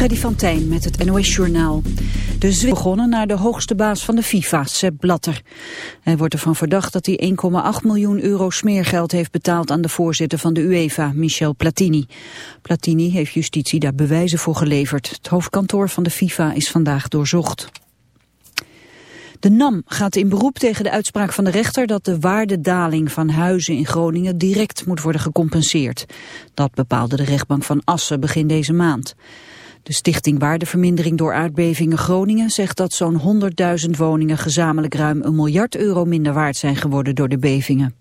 Freddy met het NOS-journaal. De Zwitser begonnen naar de hoogste baas van de FIFA, Sepp Blatter. Hij wordt ervan verdacht dat hij 1,8 miljoen euro smeergeld heeft betaald aan de voorzitter van de UEFA, Michel Platini. Platini heeft justitie daar bewijzen voor geleverd. Het hoofdkantoor van de FIFA is vandaag doorzocht. De NAM gaat in beroep tegen de uitspraak van de rechter dat de waardedaling van huizen in Groningen direct moet worden gecompenseerd. Dat bepaalde de rechtbank van Assen begin deze maand. De stichting Waardevermindering door aardbevingen Groningen zegt dat zo'n 100.000 woningen gezamenlijk ruim een miljard euro minder waard zijn geworden door de bevingen.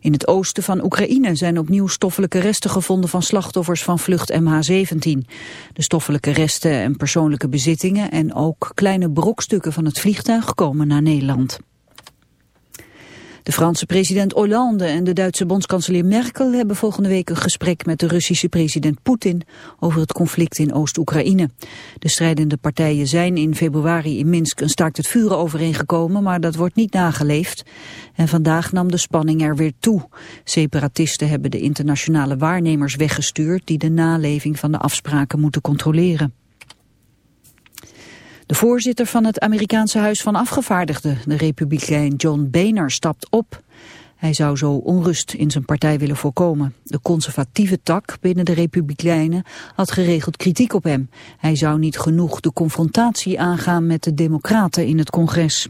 In het oosten van Oekraïne zijn opnieuw stoffelijke resten gevonden van slachtoffers van vlucht MH17. De stoffelijke resten en persoonlijke bezittingen en ook kleine brokstukken van het vliegtuig komen naar Nederland. De Franse president Hollande en de Duitse bondskanselier Merkel hebben volgende week een gesprek met de Russische president Poetin over het conflict in Oost-Oekraïne. De strijdende partijen zijn in februari in Minsk een staakt het vuren overeengekomen, maar dat wordt niet nageleefd. En vandaag nam de spanning er weer toe. Separatisten hebben de internationale waarnemers weggestuurd die de naleving van de afspraken moeten controleren. De voorzitter van het Amerikaanse Huis van Afgevaardigden, de republikein John Boehner, stapt op. Hij zou zo onrust in zijn partij willen voorkomen. De conservatieve tak binnen de Republikeinen had geregeld kritiek op hem. Hij zou niet genoeg de confrontatie aangaan met de democraten in het congres.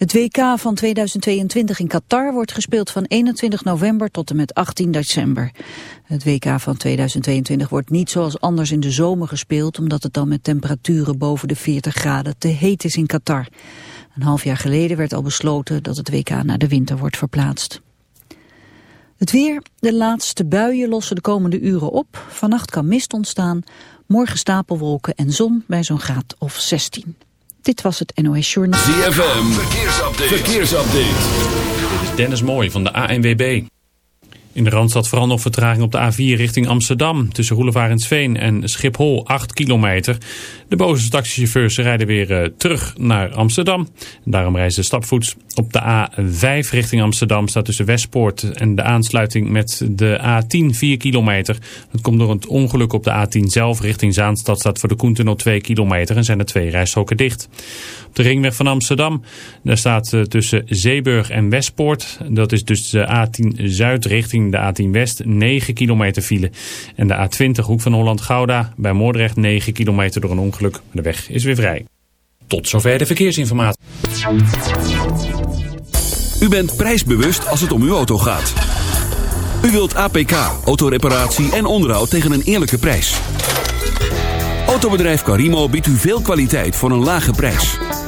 Het WK van 2022 in Qatar wordt gespeeld van 21 november tot en met 18 december. Het WK van 2022 wordt niet zoals anders in de zomer gespeeld... omdat het dan met temperaturen boven de 40 graden te heet is in Qatar. Een half jaar geleden werd al besloten dat het WK naar de winter wordt verplaatst. Het weer, de laatste buien lossen de komende uren op. Vannacht kan mist ontstaan, morgen stapelwolken en zon bij zo'n graad of 16. Dit was het NOS Journal. ZFM, verkeersupdate. verkeersupdate. Dit is Dennis Mooij van de ANWB. In de Randstad vooral nog vertraging op de A4 richting Amsterdam. Tussen Roelevarensveen en Schiphol 8 kilometer. De boze taxichauffeurs rijden weer uh, terug naar Amsterdam. Daarom reizen ze stapvoets. Op de A5 richting Amsterdam staat tussen Westpoort en de aansluiting met de A10 4 kilometer. Dat komt door het ongeluk op de A10 zelf richting Zaanstad staat voor de Koentunnel 2 kilometer en zijn er twee rijstroken dicht. Op de ringweg van Amsterdam, daar staat uh, tussen Zeeburg en Westpoort. Dat is dus de A10 Zuid richting de A10 West 9 kilometer file. En de A20 Hoek van Holland-Gouda bij Moordrecht 9 kilometer door een ongeluk. De weg is weer vrij. Tot zover de verkeersinformatie. U bent prijsbewust als het om uw auto gaat. U wilt APK, autoreparatie en onderhoud tegen een eerlijke prijs. Autobedrijf Carimo biedt u veel kwaliteit voor een lage prijs.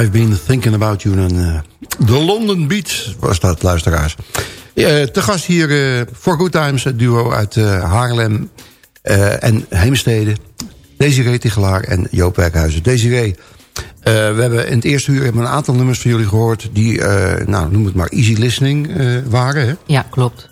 I've been thinking about you. En, uh, de London Beat was dat, luisteraars. Uh, te gast hier uh, For Good Times, het duo uit Haarlem en Heemstede. Desiree Tichelaar en Joop Werkhuizen. Desiree, we hebben in het eerste uur een aantal nummers van jullie gehoord... die, nou, noem het maar, easy listening waren. Hè? Ja, klopt.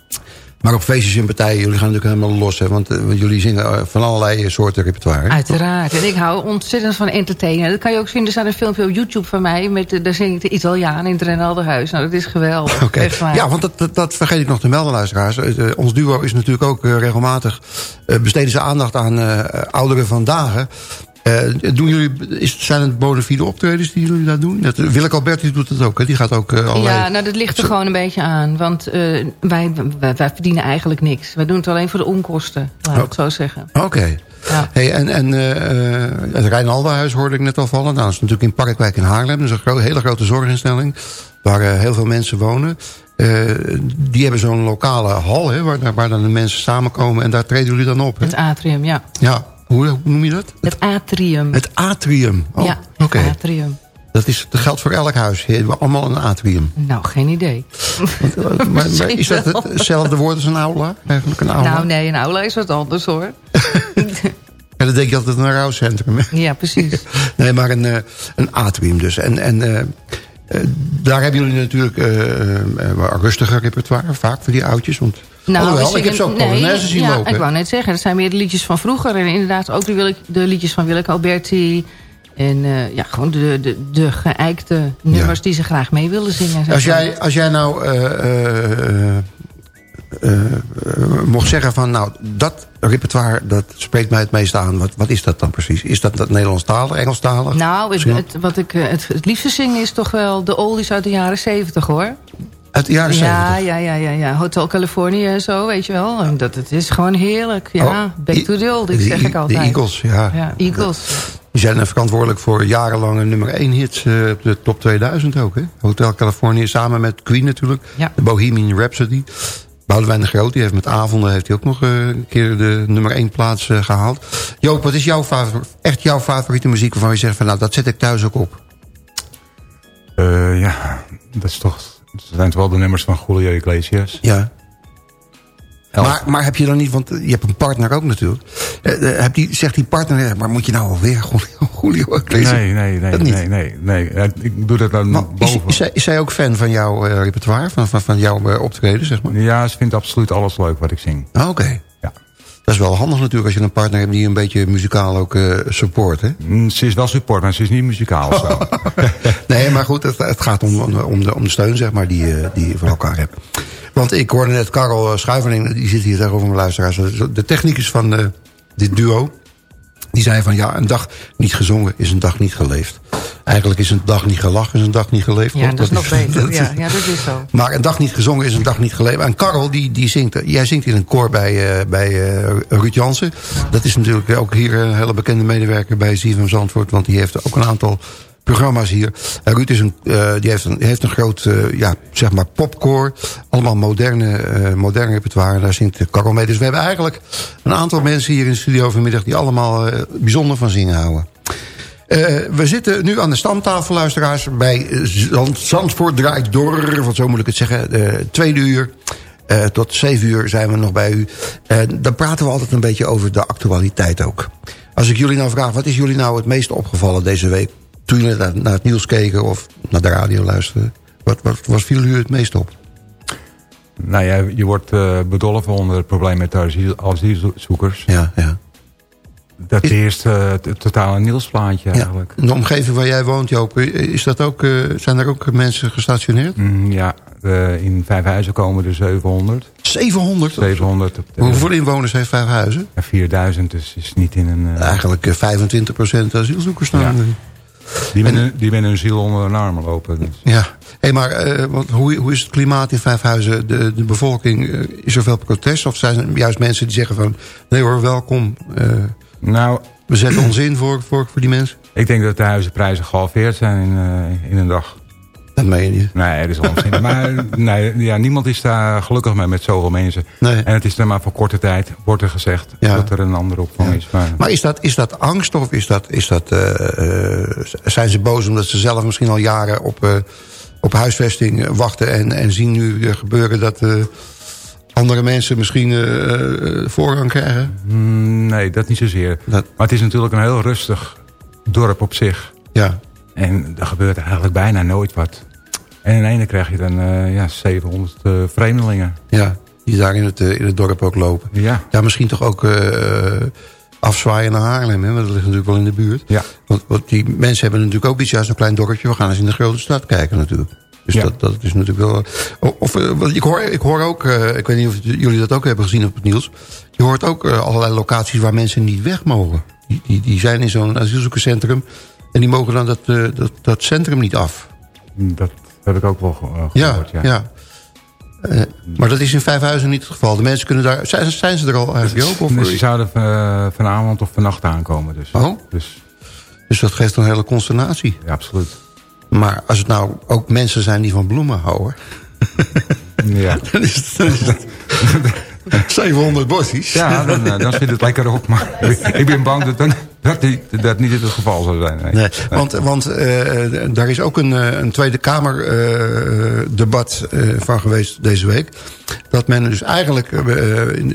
Maar op feestjes en partijen, jullie gaan natuurlijk helemaal los. Hè? Want, want jullie zingen van allerlei soorten repertoire. Uiteraard. En ik hou ontzettend van entertainen. Dat kan je ook zien. Er staat een filmpje op YouTube van mij. Met, daar zing ik de Italiaan in het Renalderhuis. Nou, dat is geweldig. Oké. Ja, want dat, dat, vergeet ik nog te melden, luisteraars. ons duo is natuurlijk ook regelmatig... besteden ze aandacht aan ouderen vandaag. Uh, doen jullie, is, zijn het bona fide optredens die jullie daar doen? Dat, Willeke Alberti doet dat ook, hè? Die gaat ook uh, allerlei... Ja, nou dat ligt er gewoon een beetje aan. Want uh, wij, wij, wij, verdienen eigenlijk niks. Wij doen het alleen voor de onkosten, laat ik oh. zo zeggen. Oké. Ja. Hey, en en het Rijnaldenhuis hoorde ik net al vallen. Nou, dat is natuurlijk in Parkwijk in Haarlem. Dat is een gro hele grote zorginstelling. Waar heel veel mensen wonen. die hebben zo'n lokale hal, hè, waar, waar dan de mensen samenkomen. En daar treden jullie dan op, hè? Het atrium, ja. Ja, hoe, noem je dat? Het atrium. Het atrium. Oh, ja, het atrium. Dat, is, dat geldt voor elk huis. Hebt allemaal een atrium. Nou, geen idee. maar, maar, is dat hetzelfde woord als een aula? Eigenlijk een aula? Nou, nee, een aula is wat anders hoor. En dan denk je altijd een rouwcentrum. Ja, precies. nee, maar een, eh, een atrium dus. En, en uh, daar hebben jullie natuurlijk uh, rustiger repertoire. Vaak voor die oudjes. Want nou, Alhoewel, ik heb zo nee, zien ja, lopen. Ik wou net zeggen, dat zijn meer de liedjes van vroeger. En inderdaad ook de, de liedjes van Willeke Alberti. En uh, ja, gewoon de, de, de geëikte nummers die ze graag mee wilden zingen. Als jij, als jij nou uh, uh, mocht zeggen van... nou, dat repertoire, dat spreekt mij het meest aan. Wat, wat is dat dan precies? Is dat, dat Nederlandstalig, Engelstalig? Nou, het, wat ik het, het liefste zing is toch wel de oldies uit de jaren zeventig, hoor. Uit de jaren ja, Ja, ja, ja, ja. Hotel California en zo, weet je wel. En dat, het is gewoon heerlijk. Ja, oh, back to the old, zeg ik altijd. De Eagles, ja. Ja, Eagles. Die zijn verantwoordelijk voor jarenlange nummer 1 hits uh, op de top 2000 ook. Hè? Hotel California samen met Queen natuurlijk. Ja. De Bohemian Rhapsody. Boudewijn de Groot, die heeft met avonden heeft hij ook nog uh, een keer de nummer 1 plaats uh, gehaald. Joop, wat is jouw echt jouw favoriete muziek waarvan je zegt van nou dat zet ik thuis ook op? ja, dat is toch dat zijn wel de nummers van Julio Iglesias. Ja. Maar, maar heb je dan niet, want je hebt een partner ook natuurlijk. Uh, heb die, zegt die partner, maar moet je nou alweer Julio Iglesias? Nee, nee, nee, nee, nee, nee. Ik doe dat dan maar boven. Is, is, zij, ook fan van jouw uh, repertoire, van, van, van jouw uh, optreden, zeg maar? Ja, ze vindt absoluut alles leuk wat ik zing. Ah, oké. Dat is wel handig natuurlijk als je een partner hebt die een beetje muzikaal ook uh, support, hè? Mm, ze is wel support, maar ze is niet muzikaal zo. nee, maar goed, het, het gaat om, om, de, om de steun, zeg maar, die, uh, die je van elkaar hebt. Want ik hoorde net Karel eh, Schuiveling, die zit hier tegenover mijn luisteraars. De technicus van uh, dit duo, die zei van ja, een dag niet gezongen is een dag niet geleefd. Eigenlijk is een dag niet gelachen, is een dag niet geleefd. Ja, dat, is nog beter. ja, ja, dat is zo. Maar een dag niet gezongen is een dag niet geleefd. En Karel, die, die zingt, jij zingt in een koor bij, uh, bij uh, Ruud Jansen. Dat is natuurlijk ook hier een hele bekende medewerker bij van Zandvoort. Want die heeft ook een aantal programma's hier. Uh, Ruud is een, uh, die heeft een, heeft een groot uh, ja, zeg maar popcore. Allemaal moderne, moderne repertoire. Daar zingt Karel mee. Dus we hebben eigenlijk een aantal mensen hier in de studio vanmiddag... die allemaal bijzonder van zingen houden. we zitten nu aan de stamtafel, luisteraars... bij Zandvoort draait door, wat zo moet ik het zeggen... tweede uur. tot zeven uur zijn we nog bij u. dan praten we altijd een beetje over de actualiteit ook. Als ik jullie nou vraag, wat is jullie nou het meest opgevallen deze week? Toen jullie naar, naar, het nieuws keken of naar de radio luisterden? Wat, wat, wat viel u het meest op? Nou ja, je wordt uh, bedolven onder het probleem met de asielzoekers. Ja, ja. Dat is eerst uh, totaal een nieuwsplaatje eigenlijk. Ja, de omgeving waar jij woont, Joop, is dat ook, uh, zijn er ook mensen gestationeerd? Mm, ja, uh, in Vijfhuizen komen er 700. 700? 700. Hoeveel inwoners heeft Vijfhuizen? Ja, 4000, dus is niet in een... Eigenlijk 25% asielzoekers staan. Ja. Die met, en, die hun ziel onder hun armen lopen. Dus. Ja, hey, maar uh, want hoe, hoe is het klimaat in Vijfhuizen? De, de bevolking, uh, is er veel protest? Of zijn er juist mensen die zeggen van... nee hoor, welkom. Uh, nou, we zetten ons in voor, voor, voor die mensen? Ik denk dat de huizenprijzen gehalveerd zijn in, in een dag. Dat meen je niet. Nee, dat is onzin. maar nee, ja, niemand is daar gelukkig mee met zoveel mensen. Nee. En het is er maar voor korte tijd, wordt er gezegd, Ja. dat er een andere opvang is. Maar, Maar is dat, is dat angst of is dat, is dat, eh, eh, zijn ze boos omdat ze zelf misschien al jaren op, eh, op huisvesting wachten... en, en zien nu gebeuren dat andere mensen misschien eh, voorrang krijgen? Mm, nee, dat niet zozeer. Dat- Maar het is natuurlijk een heel rustig dorp op zich. Ja, En er gebeurt eigenlijk bijna nooit wat. En in ene krijg je dan eh, ja, 700 eh, vreemdelingen. ja, die daar in het, eh, in het dorp ook lopen. Ja, Ja, misschien toch ook afzwaaien naar Haarlem, hè? want dat ligt natuurlijk wel in de buurt. ja. Want, want die mensen hebben natuurlijk ook iets, ja, zo'n klein dorpje. We gaan eens in de grote stad kijken natuurlijk. Dus Ja. dat, dat is natuurlijk wel... Of, of, want ik, hoor, ik hoor ook, ik weet niet of jullie dat ook hebben gezien op het nieuws. Je hoort ook allerlei locaties waar mensen niet weg mogen. Die, die, die zijn in zo'n asielzoekerscentrum. En die mogen dan dat, eh, dat, dat centrum niet af. Dat heb ik ook wel eh, Ja, gehoord. ja. Ja. Eh, maar dat is in Vijfhuizen niet het geval. De mensen kunnen daar... Zijn, zijn ze er al eigenlijk? Of, Dus ze zouden vanavond of vannacht aankomen. Dus, Oh. dus dus dat geeft een hele consternatie. ja, absoluut. Maar als het nou ook mensen zijn die van bloemen houden... Ja, Dan is het, dan is het 700 bosjes. ja dan, dan zit het lekker op. Maar ik ben bang dat, dan, dat, niet, dat niet het geval zou zijn. Nee. Nee, want, want eh, daar is ook een, eh, een Tweede Kamer eh, debat eh, van geweest deze week. Dat men dus eigenlijk eh,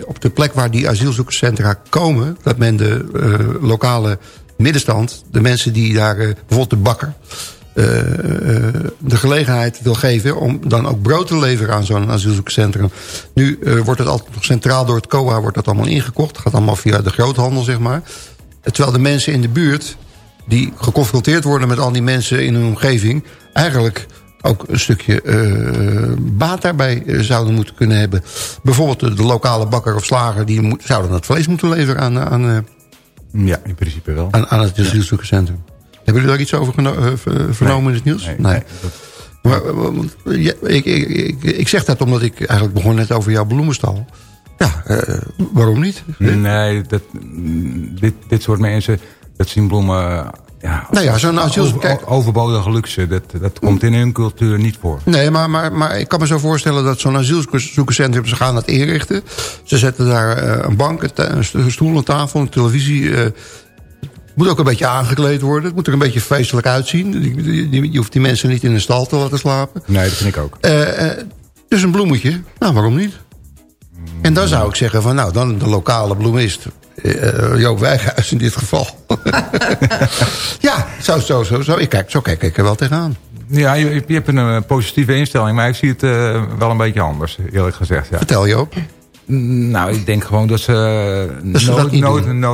op de plek waar die asielzoekerscentra komen... dat men de eh, lokale middenstand, de mensen die daar, eh, bijvoorbeeld de bakker... eh, eh, de gelegenheid wil geven om dan ook brood te leveren aan zo'n asielzoekerscentrum. Nu eh, wordt het altijd nog centraal door het COA wordt dat allemaal ingekocht. Gaat allemaal via de groothandel, zeg maar. Terwijl de mensen in de buurt die geconfronteerd worden met al die mensen in hun omgeving... eigenlijk ook een stukje eh, baat daarbij eh, zouden moeten kunnen hebben. Bijvoorbeeld de, de lokale bakker of slager... die moet, zouden het vlees moeten leveren aan, aan, eh, Ja, in principe wel. aan, aan het asielzoekerscentrum. Hebben jullie daar iets over vernomen in het nieuws? Nee, nee, dat- Maar, want, ja, ik, ik, ik, ik zeg dat omdat ik eigenlijk begon net over jouw bloemenstal. Ja, eh, waarom niet? Nee, dat, dit, dit soort mensen, dat zien bloemen... Ja, Nou ja, zo'n asiel- kijk- overbodige luxe, dat, dat komt in hun cultuur niet voor. Nee, maar, maar, maar ik kan me zo voorstellen dat zo'n asielzoekerscentrum... ze gaan dat inrichten. Ze zetten daar eh, een bank, een stoel, een tafel, een televisie... eh, het moet ook een beetje aangekleed worden. Het moet er een beetje feestelijk uitzien. Je hoeft die mensen niet in een stal te laten slapen. Nee, dat vind ik ook. Eh, eh, dus een bloemetje, nou waarom niet? En dan zou ik zeggen van nou, dan de lokale bloemist. eh, Joop Wijghuis in dit geval. ja, zo, zo, zo, zo. Ik kijk, zo kijk ik er wel tegenaan. Ja, je, je hebt een eh, positieve instelling, maar ik zie het wel een beetje anders, eerlijk gezegd. Ja. Vertel Joop. Nou, ik denk gewoon dat ze, Dat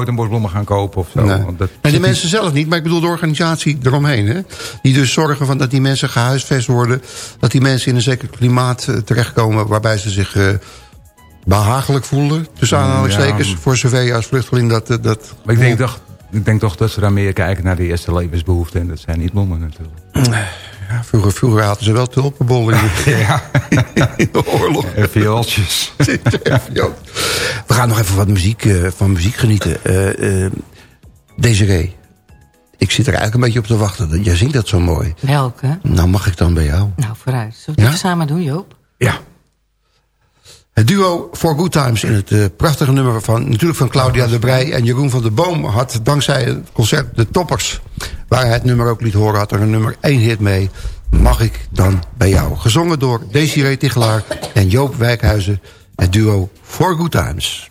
een bos bloemen gaan kopen of zo. Nee. Want dat Nee, de mensen zelf niet, maar ik bedoel de organisatie eromheen. Hè? Die dus zorgen van dat die mensen gehuisvest worden. Dat die mensen in een zeker klimaat terechtkomen... waarbij ze zich behagelijk voelen. Tussen aanhalingstekens. Ja. Voor zover je als vluchteling dat... eh, dat Maar ik denk, toch, ik denk toch dat ze daar meer kijken naar de eerste levensbehoeften. En dat zijn niet bloemen natuurlijk. Ja, vroeger, vroeger hadden ze wel tulpenbollen in de, Ja, in de oorlog. en viooltjes. We gaan nog even wat muziek, eh, van muziek genieten. Eh eh Desiree, ik zit er eigenlijk een beetje op te wachten. Jij zingt dat zo mooi. Welke? Nou, mag ik dan bij jou? Nou, vooruit. Zullen we het Ja? even samen doen, Joop? Ja. Het duo For Good Times in het eh, prachtige nummer van... natuurlijk van Claudia de Brij en Jeroen van der Boom... had dankzij het concert De Toppers... waar hij het nummer ook liet horen... had er een nummer 1 hit mee. Mag ik dan bij jou? Gezongen door Desiree Tichelaar en Joop Wijkhuizen. Het duo For Good Times.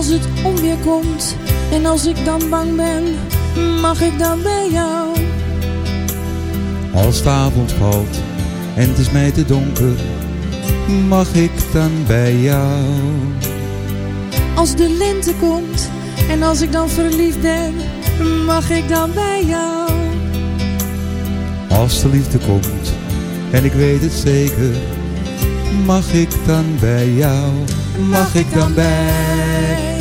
Als het onweer komt en als ik dan bang ben, mag ik dan bij jou? Als de avond valt en het is mij te donker, mag ik dan bij jou? Als de lente komt en als ik dan verliefd ben, mag ik dan bij jou? Als de liefde komt en ik weet het zeker, mag ik dan bij jou? Mag ik dan bij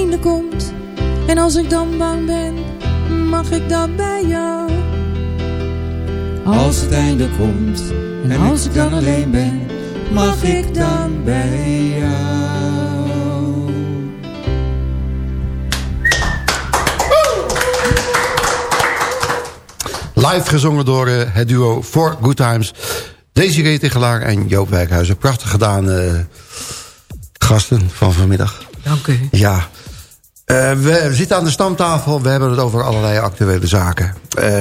Einde komt en als ik dan bang ben, mag ik dan bij jou? Als het einde komt en als ik dan alleen ben, mag ik dan bij jou? Live gezongen door eh, het duo For Good Times. Desiree Tegelaar en Joop Wijkhuizen. Prachtig gedaan, eh, gasten van vanmiddag. Dank u. Ja. Eh, we zitten aan de stamtafel. We hebben het over allerlei actuele zaken. Eh,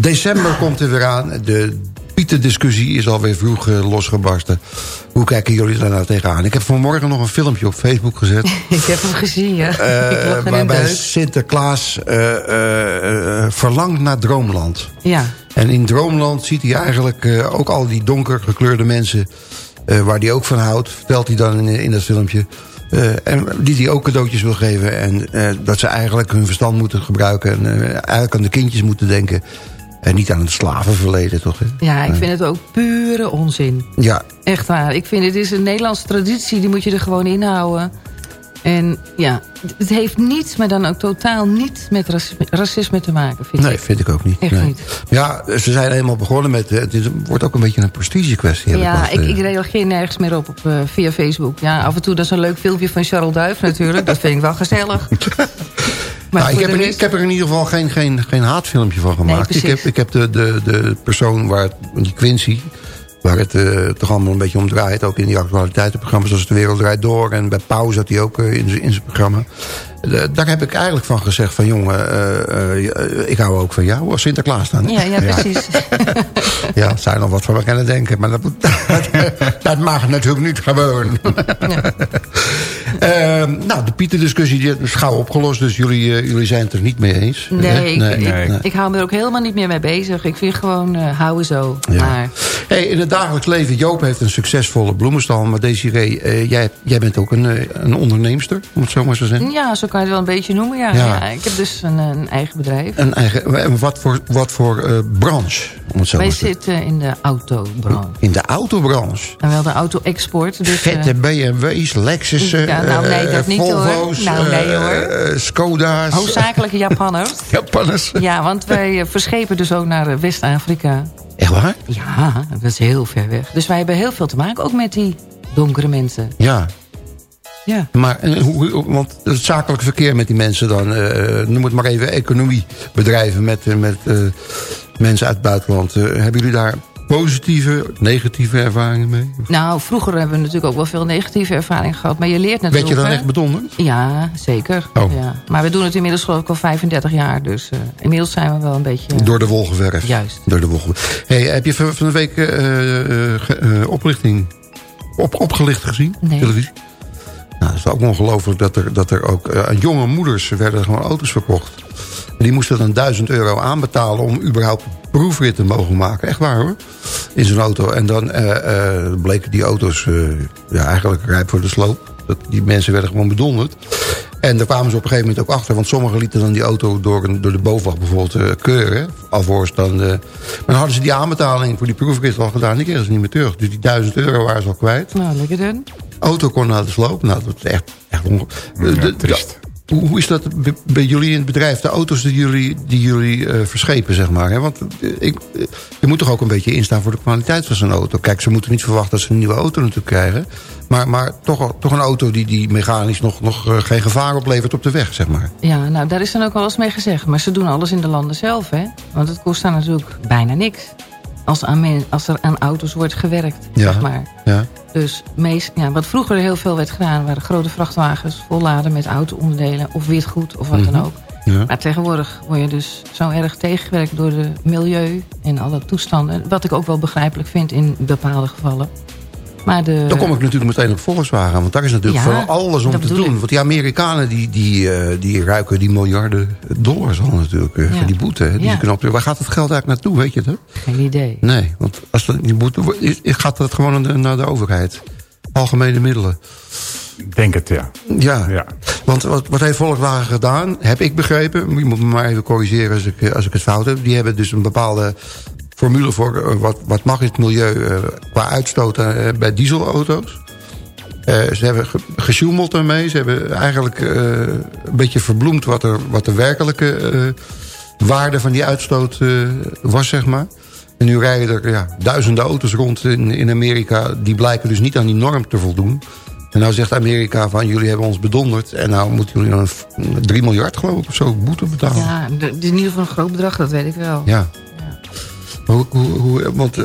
december komt er weer aan. De Pieter-discussie is alweer vroeg eh, losgebarsten. Hoe kijken jullie daar nou tegenaan? Ik heb vanmorgen nog een filmpje op Facebook gezet. Ik heb hem gezien, ja. waarbij. Sinterklaas verlangt naar Droomland. Ja, En in Droomland ziet hij eigenlijk ook al die donker gekleurde mensen... waar hij ook van houdt, vertelt hij dan in, in dat filmpje... eh, en die hij ook cadeautjes wil geven. En eh, dat ze eigenlijk hun verstand moeten gebruiken. En eh, eigenlijk aan de kindjes moeten denken. En niet aan het slavenverleden, toch? Hè? ja, ik vind het ook pure onzin. Ja, Echt waar. Ik vind het is een Nederlandse traditie, die moet je er gewoon inhouden. En ja, het heeft niets, maar dan ook totaal niet met racisme, racisme te maken, vind nee, ik. vind ik ook niet. Echt nee. niet. Ja, ze zijn helemaal begonnen met... eh, Het is, wordt ook een beetje een prestige kwestie. Ja, ik, ik reageer nergens meer op, op eh, via Facebook. Ja, af en toe dat is een leuk filmpje van Charles Duif natuurlijk. Dat vind ik wel gezellig. Maar Nou, ik, heb er, ik heb er in ieder geval geen, geen, geen haatfilmpje van gemaakt. ik, heb, ik heb de, de, de persoon waar die Quincy, waar het eh, toch allemaal een beetje om draait. Ook in die actualiteitenprogramma's zoals De Wereld Draait Door. En bij Pauze had hij ook eh, in zijn programma. Eh, daar heb ik eigenlijk van gezegd van jongen, eh, eh, ik hou ook van jou als Sinterklaas dan. Ja, ja, precies. Ja, het zou nog wat van me kunnen denken. Maar dat, dat mag natuurlijk niet gebeuren. Ehm, nou, de Pieter-discussie die is gauw opgelost. Dus jullie, jullie zijn het er niet mee eens. Nee, hè? ik, ik, nee. ik hou me er ook helemaal niet meer mee bezig. Ik vind gewoon, eh houden zo. Ja. Maar Hey, in het dagelijks leven, Joop heeft een succesvolle bloemenstal. Maar Desiree, jij, jij bent ook een, een onderneemster, om het zo maar zo te zeggen. ja, zo kan je het wel een beetje noemen. Ja. Ja. Ja. ik heb dus een, een eigen bedrijf. Een eigen, en wat voor, wat voor eh, branche, om het zo Wij zitten in de autobranche. In de autobranche. En wel de auto-export. Dus, eh, Vette BMW's, Lexus'en, Ja, nou, nee, eh, dat niet, hoor. Nou, nee, eh, hoor. eh, Skoda's. hoofdzakelijke Japanners. Japanners. Ja, want wij eh, verschepen dus ook naar eh, West-Afrika. Echt waar? Ja, dat is heel ver weg. Dus wij hebben heel veel te maken, ook met die donkere mensen. Ja. Ja. Maar eh, hoe, want het zakelijke verkeer met die mensen dan, eh, noem het maar even economiebedrijven met, met, mensen uit het buitenland. hebben jullie daar positieve, negatieve ervaringen mee? Nou, vroeger hebben we natuurlijk ook wel veel negatieve ervaringen gehad. Maar je leert natuurlijk... Weet je dan echt bedonderd? Ja, zeker. Oh. Ja. Maar we doen het inmiddels geloof ik al 35 jaar. Dus uh, inmiddels zijn we wel een beetje... Door de wol geverfd. Juist. Door de wol hey, heb je van de week uh, oplichting op, opgelicht gezien? Nee. Televisie? Nou, dat is ook ongelooflijk dat er, dat er ook aan jonge moeders werden gewoon auto's verkocht. En die moesten dan 1000 euro aanbetalen om überhaupt proefritten mogen maken. Echt waar hoor. In zijn auto. En dan uh, uh, bleken die auto's ja, eigenlijk rijp voor de sloop. Dat, die mensen werden gewoon bedonderd. En daar kwamen ze op een gegeven moment ook achter. Want sommigen lieten dan die auto door, door de bovenwacht bijvoorbeeld keuren. Alvorens dan... maar dan hadden ze die aanbetaling voor die proefrit al gedaan. Die kregen ze niet meer terug. Dus die 1000 euro waren ze al kwijt. Nou, lekker dan. Auto kon naar de sloop. Nou, dat is echt, echt ongelooflijk. Ja, hoe, hoe, is dat bij jullie in het bedrijf, de auto's die jullie, die jullie uh, verschepen, zeg maar? Hè? Want eh, ik, eh, je moet toch ook een beetje instaan voor de kwaliteit van zo'n auto. Kijk, ze moeten niet verwachten dat ze een nieuwe auto natuurlijk krijgen. Maar, maar toch, toch een auto die, die mechanisch nog, nog geen gevaar oplevert op de weg, zeg maar. Ja, nou, daar is dan ook alles mee gezegd. Maar ze doen alles in de landen zelf, hè? Want het kost daar natuurlijk bijna niks als, aan als er aan auto's wordt gewerkt, ja, zeg maar. Ja. Dus meest, ja, wat vroeger heel veel werd gedaan... waren grote vrachtwagens volladen met auto-onderdelen... of witgoed of wat dan Mhm. ook. Ja. Maar tegenwoordig word je dus zo erg tegengewerkt... door de milieu en alle toestanden. Wat ik ook wel begrijpelijk vind in bepaalde gevallen. Maar de... Dan kom ik natuurlijk meteen op Volkswagen. Want daar is natuurlijk Ja, van alles om te doen. ik. Want die Amerikanen die, die, eh, die ruiken die miljarden dollars al natuurlijk. eh, Ja. Van die boete. hè, Die Ja. waar gaat het geld eigenlijk naartoe, weet je dat? Geen idee. Nee, want als dat, die boete, gaat dat gewoon naar de, naar de overheid. Algemene middelen. Ik denk het, ja. Ja, ja. want wat, wat heeft Volkswagen gedaan, heb ik begrepen. Je moet me maar even corrigeren als ik, eh, als ik het fout heb. Die hebben dus een bepaalde formule voor eh, wat, wat mag in het milieu eh, qua uitstoot eh, bij dieselauto's. Ze hebben ge- gesjoemeld daarmee. Ze hebben eigenlijk een beetje verbloemd wat, er, wat de werkelijke waarde van die uitstoot was, zeg maar. En nu rijden er ja, duizenden auto's rond in, in Amerika... die blijken dus niet aan die norm te voldoen. En nou zegt Amerika van jullie hebben ons bedonderd... en nou moeten jullie dan een 3 miljard geloof ik of zo boete betalen. Ja, in ieder geval een groot bedrag, dat weet ik wel. Ja. Hoe, hoe, hoe- want eh,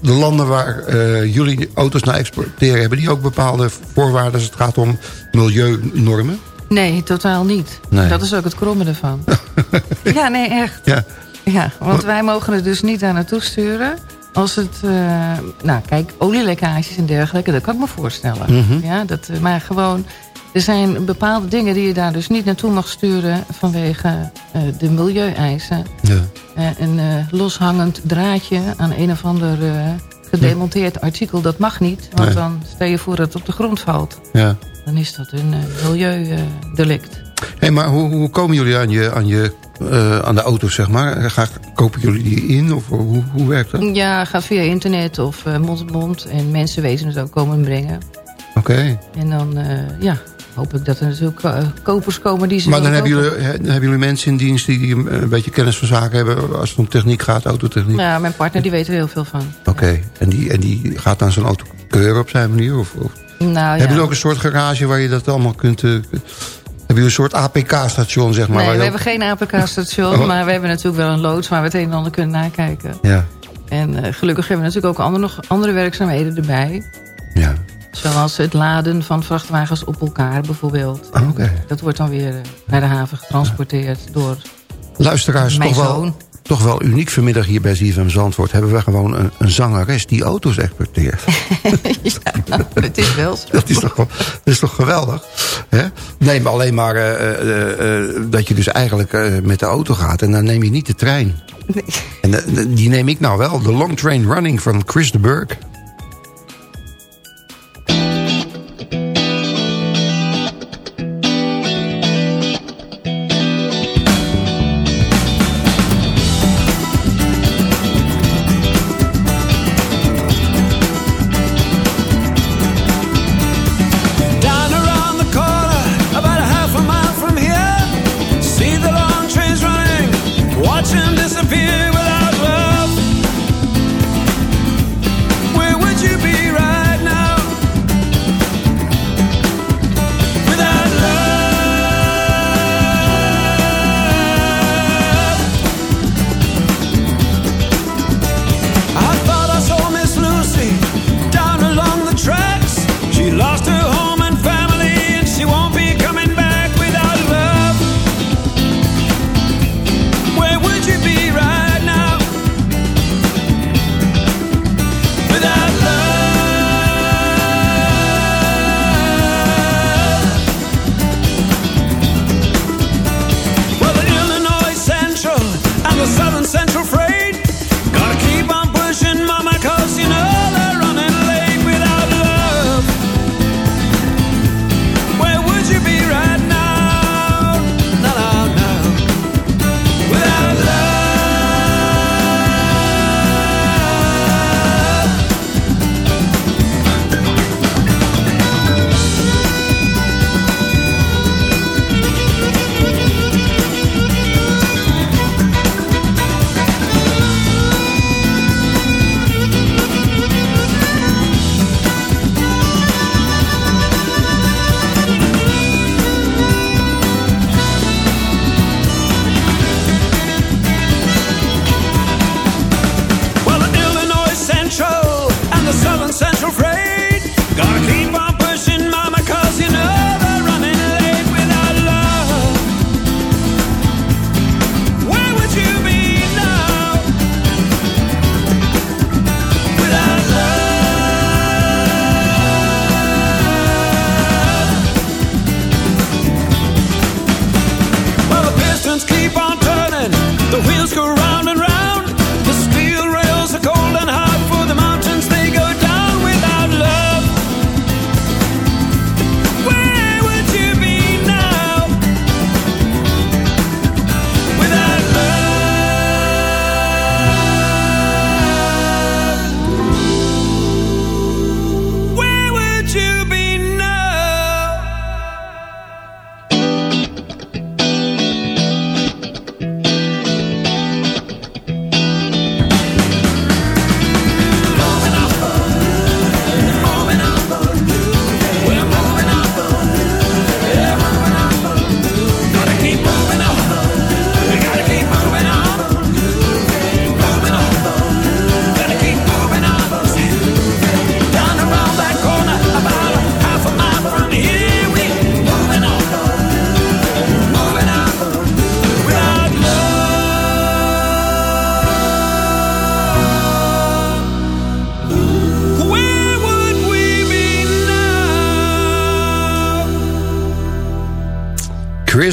de landen waar eh, jullie auto's naar exporteren... hebben die ook bepaalde voorwaarden als het gaat om milieunormen? Nee, totaal niet. Nee. Dat is ook het kromme ervan. ja, nee, echt. Ja. Ja, want wij mogen het dus niet daar naartoe sturen. Als het, eh, nou kijk, olielekkages en dergelijke, dat kan ik me voorstellen. Mhm. Ja, dat, maar gewoon, er zijn bepaalde dingen die je daar dus niet naartoe mag sturen vanwege eh, de milieueisen. Ja. Eh, een eh, loshangend draadje aan een of ander gedemonteerd artikel, dat mag niet. Want Nee. dan stel je voor dat het op de grond valt. ja. Dan is dat een milieudelict. Hey, maar hoe, hoe komen jullie aan, je, aan, je, aan de auto's, zeg maar? Ga, kopen jullie die in of hoe, hoe werkt dat? Ja, ga via internet of eh, mond op mond. En mensen weten het ook komen brengen. Oké. En dan, ja, hoop ik dat er natuurlijk eh, kopers komen die ze Maar dan hebben jullie, he- hebben jullie mensen in dienst die, die een beetje kennis van zaken hebben... als het om techniek gaat, autotechniek? Ja, mijn partner die weet er heel veel van. Oké. En, die, en die gaat dan zo'n auto keuren op zijn manier? Of, of? Nou Hebben ja. jullie ook een soort garage waar je dat allemaal kunt... eh, hebben jullie een soort APK-station, zeg maar? nee, we hebben geen APK-station, Oh. maar we hebben natuurlijk wel een loods waar we het een en ander kunnen nakijken. Ja, En eh, gelukkig hebben we natuurlijk ook andere, nog andere werkzaamheden erbij. ja. Zoals het laden van vrachtwagens op elkaar bijvoorbeeld. Ah, Oké. Dat wordt dan weer eh, naar de haven getransporteerd door Luisteraars, mijn toch wel, toch wel uniek vanmiddag hier bij ZFM Zandvoort... hebben we gewoon een, een zangeres die auto's exporteert. ja, het is wel zo. Dat is toch, dat is toch geweldig? Hè? Nee, maar alleen maar eh, eh, dat je dus eigenlijk met de auto gaat... en dan neem je niet de trein. En eh, die neem ik nou wel. De Long Train Running van Chris de Burg.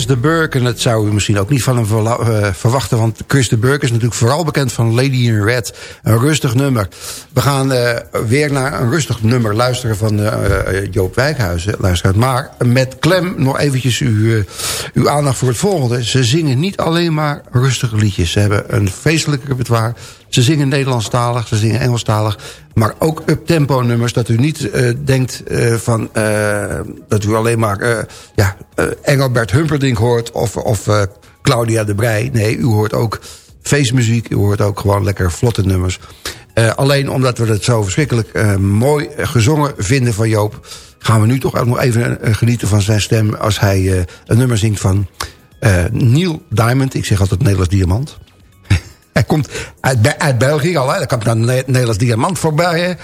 De Burke. En dat zou u misschien ook niet van hem uh, verwachten. Want Chris de Burke is natuurlijk vooral bekend van Lady in Red. Een rustig nummer. We gaan uh, weer naar een rustig nummer luisteren van uh, Joop Wijkhuizen. Luisteraar. Maar met klem nog eventjes uw, uw aandacht voor het volgende. Ze zingen niet alleen maar rustige liedjes. Ze hebben een feestelijk repertoire. Ze zingen Nederlandstalig, ze zingen Engelstalig. Maar ook up-tempo nummers. Dat u niet uh, denkt uh, van, uh, dat u alleen maar ja, Engelbert Humperdinck hoort. Of, of Claudia de Brij. Nee, u hoort ook feestmuziek. U hoort ook gewoon lekker vlotte nummers. alleen omdat we het zo verschrikkelijk mooi gezongen vinden van Joop... gaan we nu toch nog even genieten van zijn stem... als hij een nummer zingt van Neil Diamond. Ik zeg altijd Nederlands Diamant. Hij komt uit, uit België al, hè. daar komt een Nederlands diamant voorbij.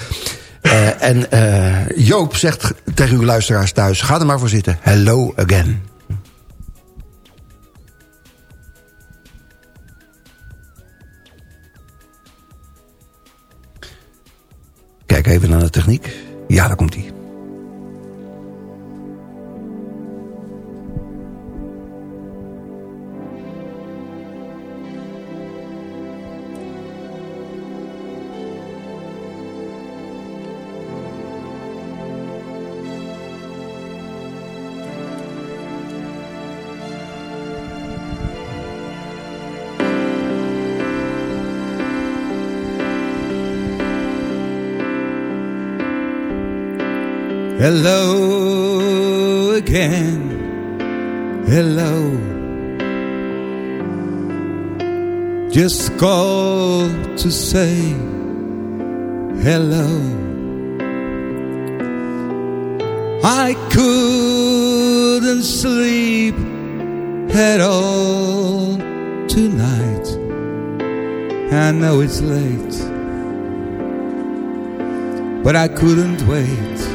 Uh, en uh, Joop zegt tegen uw luisteraars thuis... ga er maar voor zitten. Hello again. Kijk even naar de techniek. Ja, daar komt hij. Hello again. Hello. Just call to say hello. I couldn't sleep at all tonight. I know it's late, but I couldn't wait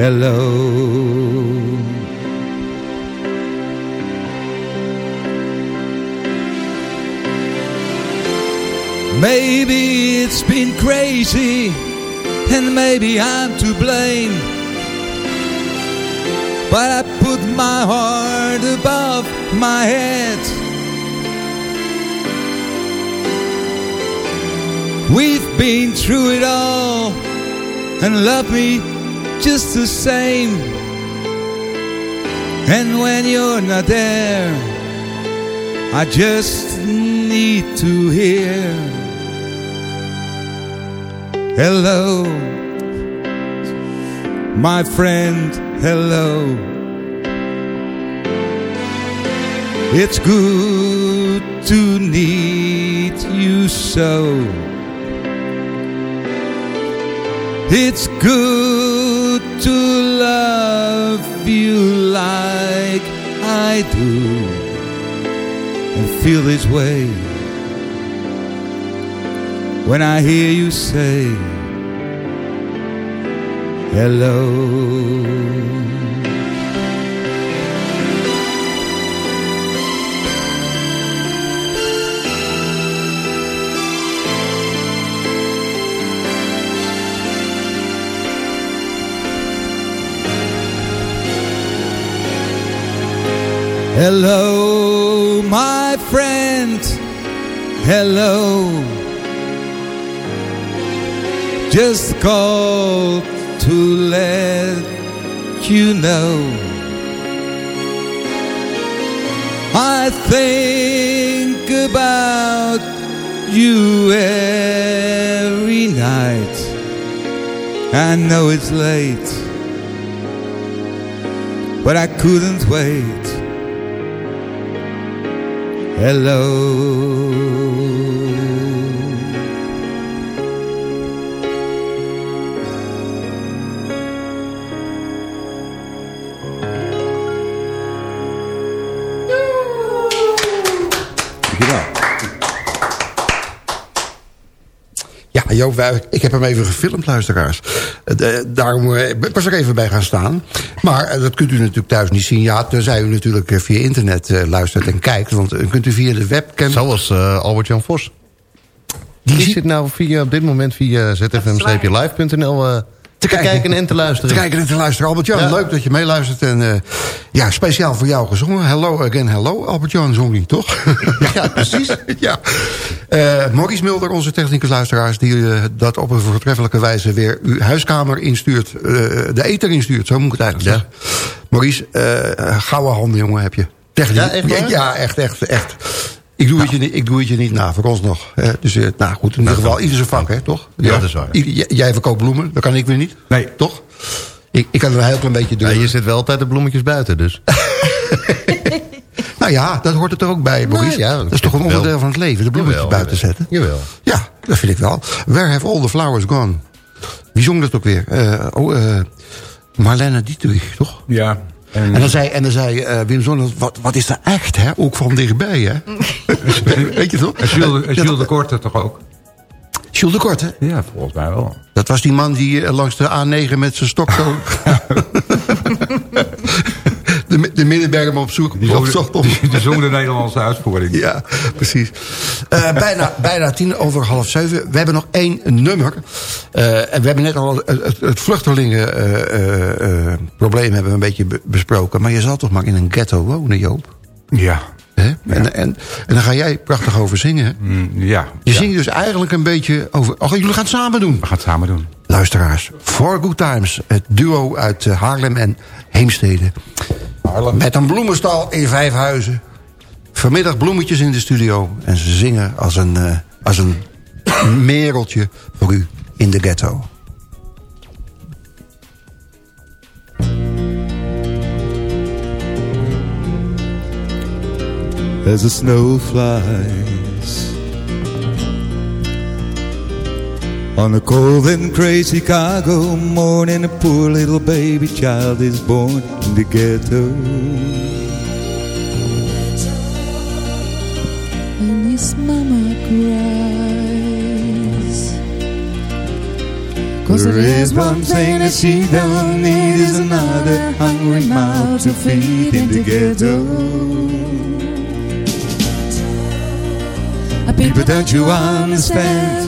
hello. Maybe it's been crazy, and maybe I'm to blame. But I put my heart above my head. We've been through it all, and love me just the same. And when you're not there, I just need to hear Hello, my friend, hello. It's good to need you so. It's good to love you like I do and feel this way when I hear you say hello. Hello, my friend. Hello. Just called to let you know. I think about you every night. I know it's late, but I couldn't wait hello. Joop, wij- ik heb hem even gefilmd, luisteraars. Eh, eh, daarom eh, ik was er even bij gaan staan. Maar dat kunt u natuurlijk thuis niet zien. Ja, tenzij u natuurlijk via internet eh, luistert en kijkt. Want dan kunt u via de webcam... Zoals eh, Albert-Jan Vos. Die zit nou via, op dit moment via zfm-live.nl eh, te, kijken. en te luisteren. Te kijken en te luisteren. Albert-Jan, Ja. leuk dat je meeluistert. En eh, ja, speciaal voor jou gezongen. Hello again, hello. Albert-Jan zong niet, toch? ja, precies. ja. Eh, Maurice Mulder, onze technicus luisteraars... die eh, dat op een voortreffelijke wijze weer uw huiskamer instuurt. de ether instuurt, zo moet ik het eigenlijk zeggen. Maurice, eh gouden handen, jongen, heb je. Techniek. Ja, echt? Ja, echt, echt, echt. Ik doe, het je, niet- ik doe het je niet na, voor ons nog. hè. dus eh, nou goed, in ieder geval, ieder zijn vak, hè, toch? Ja, dat is waar. Ieder- jij verkoopt bloemen, dat kan ik weer niet. Nee. Toch? Ik, ik kan er een heel klein beetje Ja, doen. je zit wel altijd de bloemetjes buiten, dus. Nou ja, dat hoort er toch ook bij, Maurice. ja, dat is toch een wel. onderdeel van het leven, de bloemetjes Jawel, buiten jawel. zetten. Jawel. Ja, dat vind ik wel. Where have all the flowers gone? Wie zong dat ook weer? Eh, oh, eh Marlene Dietrich, toch? Ja. En, En dan zei, en dan zei eh, Wim Zonneveld, wat, wat is dat echt, hè? Ook van dichtbij, hè? Weet je toch? en Jules, en Jules de Korte toch ook? Jules de Kort, hè? Ja, volgens mij wel. Dat was die man die eh, langs de A9 met zijn stok zo... de, mi- de middenberm op zoek Die op zong, zocht om... die, die zong de Nederlandse uitvoering. Ja, precies. Eh, bijna, bijna tien over half zeven. We hebben nog één nummer. Eh, en we hebben net al het, het, vluchtelingenprobleem hebben we een beetje be- besproken. Maar je zal toch maar in een ghetto wonen, Joop? Ja. Hè? En, en, en daar ga jij prachtig over zingen. Mm, ja. Je ja. zingt dus eigenlijk een beetje over... Oh, jullie gaan het samen doen. We gaan het samen doen. Luisteraars, For Good Times. Het duo uit eh, Haarlem en Heemstede. Met een bloemenstal in vijf huizen. Vanmiddag bloemetjes in de studio. En ze zingen als een, eh, als een mereltje voor u in de ghetto. as the snow On a cold and crazy Chicago morning, a poor little baby child is born in the ghetto. And his mama cries. Cause There is one thing that she don't need is another hungry mouth to feed in the ghetto. People, don't you understand?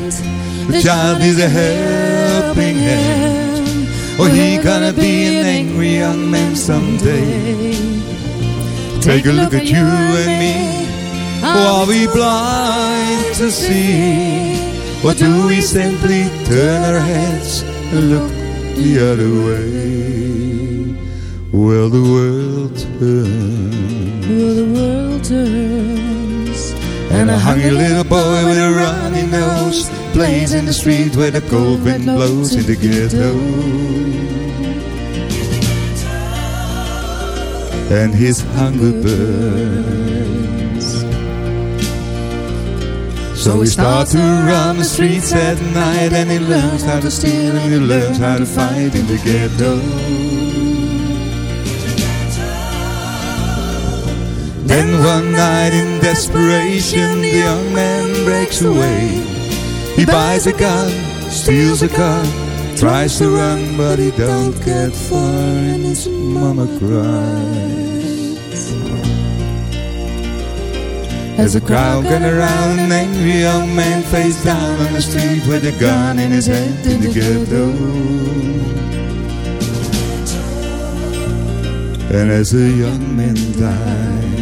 The child is a helping hand. Or oh, he gonna be an angry young man someday. Take a look at you and me. Oh, are we blind to see? Or do we simply turn our heads and look the other way? Well, the world turns. Well, the world turns. And a hungry little boy with a runny nose plays in the street where the cold wind blows in the ghetto. And his hunger burns. So he starts to run the streets at night and he learns how to steal and he learns how to fight in the ghetto. Then one night in desperation, the young man breaks away. He buys a gun, steals a car, tries to run, but he don't get far, and his mama cries. As a crowd gather around, an angry young man face down on the street with a gun in his hand in the ghetto. And as a young man dies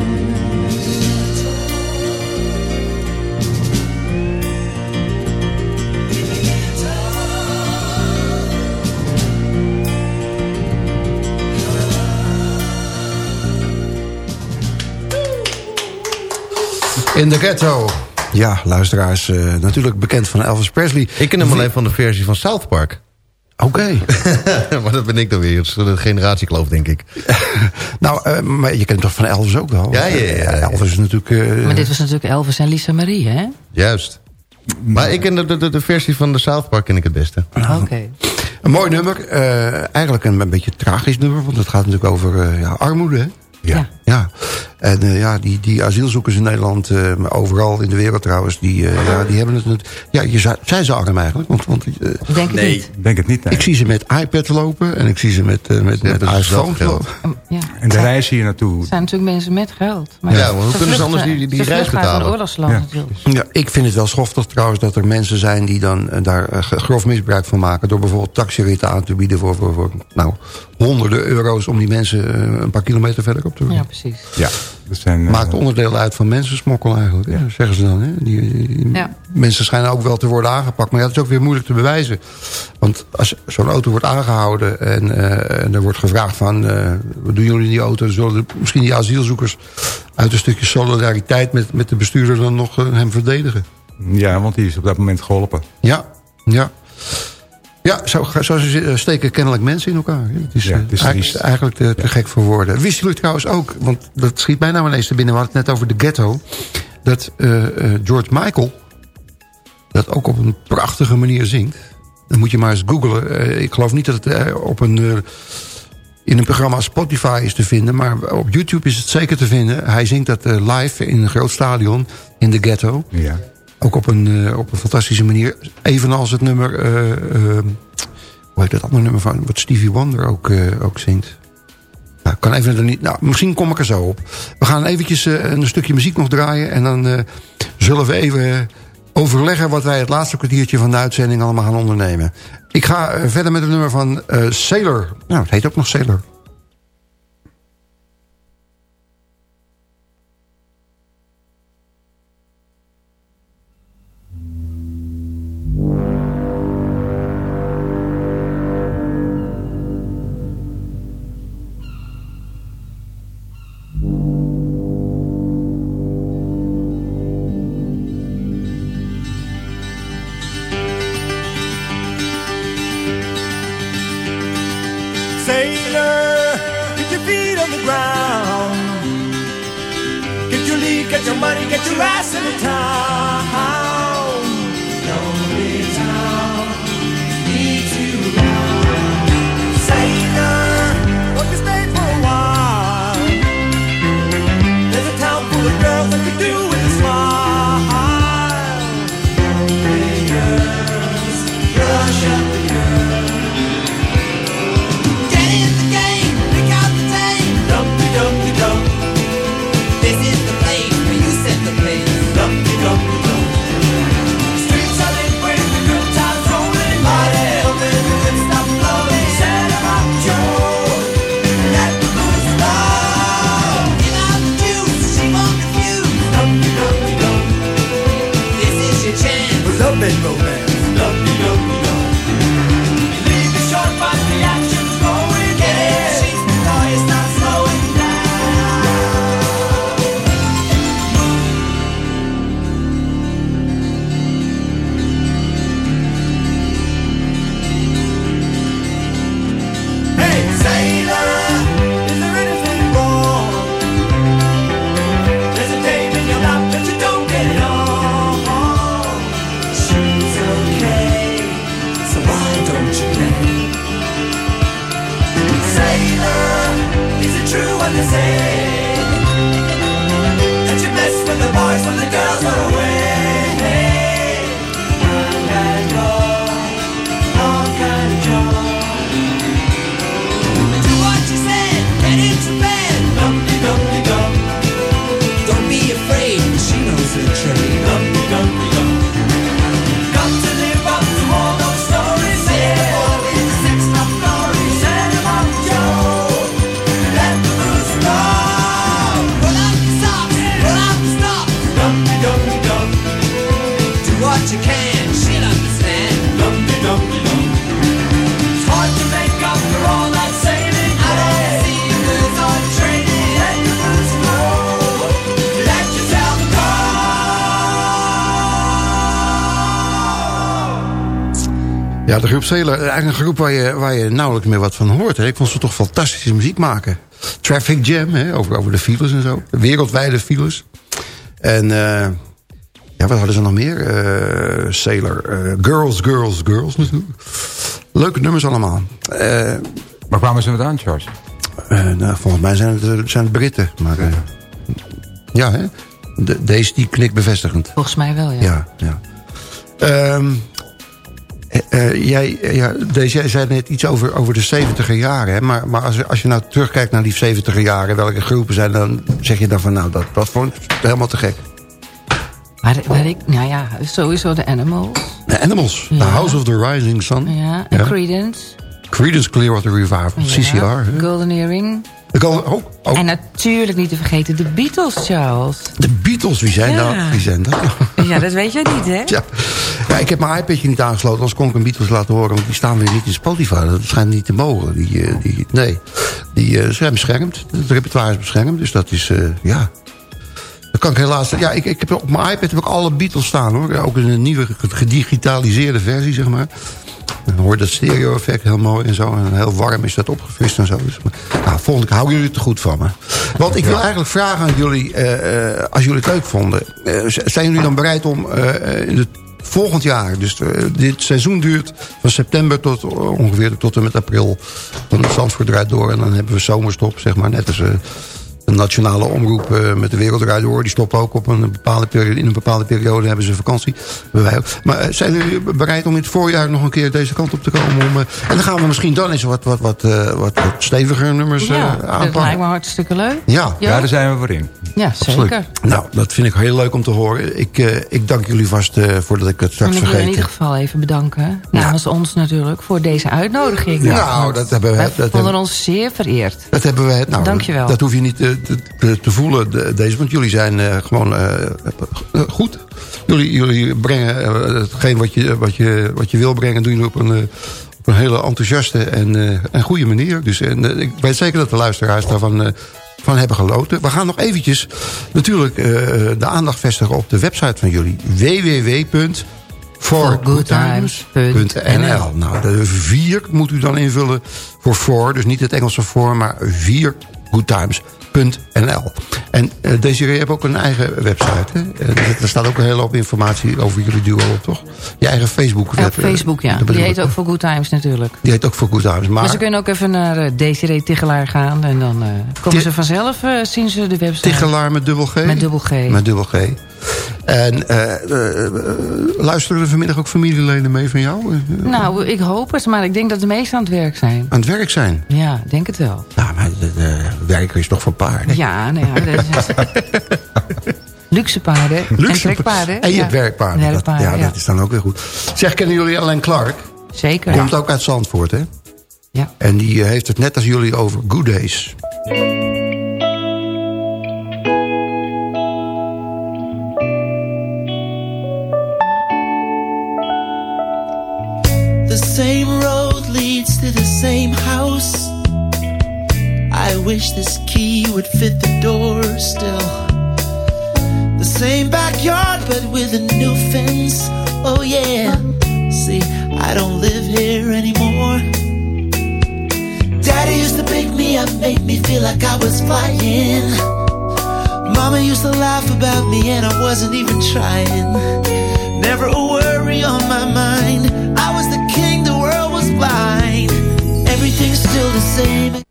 In de ghetto. Ja, luisteraars, eh, natuurlijk bekend van Elvis Presley. Ik ken hem alleen van de versie van South Park. Oké. maar dat ben ik dan weer. Dat is een generatiekloof, denk ik. nou, uh, maar je kent toch van Elvis ook wel? Ja, ja, ja. ja. Elvis is natuurlijk... Uh, maar dit was natuurlijk Elvis en Lisa Marie, hè? Juist. Maar ik ken de, de, de versie van de South Park ken ik het beste. Oké. Een mooi nummer. Uh, eigenlijk een, een beetje tragisch nummer. Want het gaat natuurlijk over ja, armoede, hè? Ja. Ja. En uh, ja, die, die asielzoekers in Nederland, uh, overal in de wereld trouwens, die, uh, ja, die hebben het... Ja, je, zijn ze arm eigenlijk? Want, want, denk nee. niet. Denk het niet, nee. Ik zie ze met iPad lopen en ik zie ze met, met, met iPhone lopen. Ja. En de reis hier naartoe. Het zijn natuurlijk mensen met geld. Maar ja, hoe kunnen ze anders die, die, die reis betalen? Van oorlogsland ja. natuurlijk. Ja, ik vind het wel schoftig trouwens dat er mensen zijn die dan daar grof misbruik van maken. Door bijvoorbeeld taxiritten aan te bieden voor, voor, voor nou, honderden euro's om die mensen een paar kilometer verder op te brengen. Ja, precies. Ja. Zijn, Maakt onderdeel uit van mensensmokkel eigenlijk, ja. zeggen ze dan. Hè? Die, die ja. Mensen schijnen ook wel te worden aangepakt. Maar ja, dat is ook weer moeilijk te bewijzen. Want als zo'n auto wordt aangehouden en, uh, en er wordt gevraagd van... Uh, wat doen jullie in die auto? Zullen misschien die asielzoekers uit een stukje solidariteit met, met de bestuurder dan nog uh, hem verdedigen? Ja, want die is op dat moment geholpen. Ja, ja. Ja, zo, zo steken kennelijk mensen in elkaar. Het is, ja, het is eigenlijk, eigenlijk te, te, gek voor woorden. Wisten jullie trouwens ook, want dat schiet mij nou ineens te binnen... we hadden het net over de ghetto... dat uh, uh, George Michael dat ook op een prachtige manier zingt. Dan moet je maar eens googlen. Uh, ik geloof niet dat het op een, in een programma Spotify is te vinden... maar op YouTube is het zeker te vinden. Hij zingt dat live in een groot stadion in de ghetto... Ja. Ook op een, uh, op een fantastische manier. Evenals het nummer... Uh, uh, hoe heet dat andere nummer van... wat Stevie Wonder ook, ook zingt. Nou, kan even er niet, nou, misschien kom ik er zo op. We gaan eventjes een stukje muziek nog draaien... en dan zullen we even overleggen... wat wij het laatste kwartiertje van de uitzending allemaal gaan ondernemen. Ik ga verder met het nummer van Sailor. Nou, het heet ook nog Sailor. sailor, get your feet on the ground. Get your lead, get your money, get your ass in the town. Ja, de groep Sailor, eigenlijk een groep waar je, waar je nauwelijks meer wat van hoort. Hè. Ik vond ze toch fantastische muziek maken. Traffic Jam, hè, over, over de files en zo. De wereldwijde files. En uh, ja, wat hadden ze nog meer? Uh, Sailor. Uh, girls, Girls, Girls natuurlijk. Leuke nummers allemaal. Waar kwamen ze vandaan, Charles? nou, volgens mij zijn het, zijn het Britten. Maar ja, hè? De, deze die knikt bevestigend. Volgens mij wel, ja. Ja, ja. Um, uh, jij, ja, deze, zei net iets over, over de 70er jaren. Hè? Maar, maar als, als je nou terugkijkt naar die 70er jaren... welke groepen zijn, dan zeg je dan van... nou, dat, dat vond ik helemaal te gek. Maar ik, nou ja, sowieso de Animals. De Animals. Ja. The House of the Rising Sun. Ja, en ja. Creedence. Creedence Clearwater Revival. CCR. Golden Earring. Oh, oh. En natuurlijk niet te vergeten de Beatles, Charles. De Beatles, wie zijn dat? Wie zijn dat? Ja, dat weet jij niet, hè? Ja. ja, ik heb mijn iPadje niet aangesloten, anders kon ik een Beatles laten horen. Want die staan weer niet in Spotify. Dat schijnt niet te mogen. Die, uh, die, nee, die uh, zijn beschermd. Het repertoire is beschermd, dus dat is, uh, ja... Dat kan ik helaas... Ja, ik, ik heb op mijn iPad heb ik alle Beatles staan, hoor. Ook in een nieuwe gedigitaliseerde versie, zeg maar. Dan hoor je dat stereo-effect heel mooi en zo. En heel warm is dat opgefrist en zo. Dus, nou, volgende keer houden jullie het goed van me. Want ik wil eigenlijk vragen aan jullie, uh, als jullie het leuk vonden. Uh, zijn jullie dan bereid om in het volgend jaar, dus dit seizoen duurt van september tot ongeveer tot en met april. Dan Zandvoort eruit door en dan hebben we zomerstop, zeg maar. Net als de nationale omroep uh, met de wereld eruit door. Die stoppen ook op een bepaalde periode. In een bepaalde periode hebben ze vakantie. Maar uh, zijn jullie bereid om in het voorjaar nog een keer deze kant op te komen? Om, uh, en dan gaan we misschien dan eens wat, wat, wat, wat, wat steviger nummers ja, aanpakken. dat lijkt me hartstikke leuk. Ja, ja. daar zijn we voor in. Ja, zeker. Nou, dat vind ik heel leuk om te horen. Ik, ik dank jullie vast voordat ik het straks vergeet. ik wil in ieder geval even bedanken. Namens ja. ons natuurlijk voor deze uitnodiging. Nou, dat hebben we... Wij dat vonden ons zeer vereerd. Dat hebben we... Nou, Dankjewel. Dat hoef je niet te, te, voelen, de, deze. Want jullie zijn uh, gewoon uh, goed. Jullie, jullie brengen hetgeen wat je, wat, je, wat je wil brengen... doen jullie op een, op een hele enthousiaste en, en goede manier. Dus en, ik weet zeker dat de luisteraars daarvan van hebben geloten. We gaan nog eventjes natuurlijk de aandacht vestigen op de website van jullie. www.forgoodtimes.nl Nou, de vier moet u dan invullen voor voor. Dus niet het Engelse voor, maar vier goodtimes. .nl. En uh, Desiree heeft ook een eigen website. Hè? Uh, er staat ook een hele hoop informatie over jullie duo op, toch? Je eigen Facebook. Ja, Facebook, ja. Die heet ook voor Good Times natuurlijk. Die heet ook voor Good Times. Maar... Dus ze kunnen ook even naar uh, Desiree Tigelaar gaan. En dan komen ze vanzelf, zien ze de website. Tigelaar met dubbel G? Met dubbel G. Met dubbel G. En luisteren er vanmiddag ook familieleden mee van jou? Nou, ik hoop het, maar ik denk dat de meesten aan het werk zijn. Aan het werk zijn? Ja, denk het wel. Nou, maar de, de werker is toch voor paarden? Ja, nou ja. Dat is... Luxe paarden Luxe en trekpaarden. En je hebt ja. werkpaarden. werkpaarden dat, ja, ja, dat is dan ook weer goed. Zeg, kennen jullie Alain Clark? Zeker. Komt ook uit Zandvoort, hè? Ja. En die heeft het net als jullie over Good Days. Pick me me feel like I was flying. Mama used to laugh about me, and I wasn't even trying. Never a worry on my mind. I was the king, the world was blind. Everything's still the same.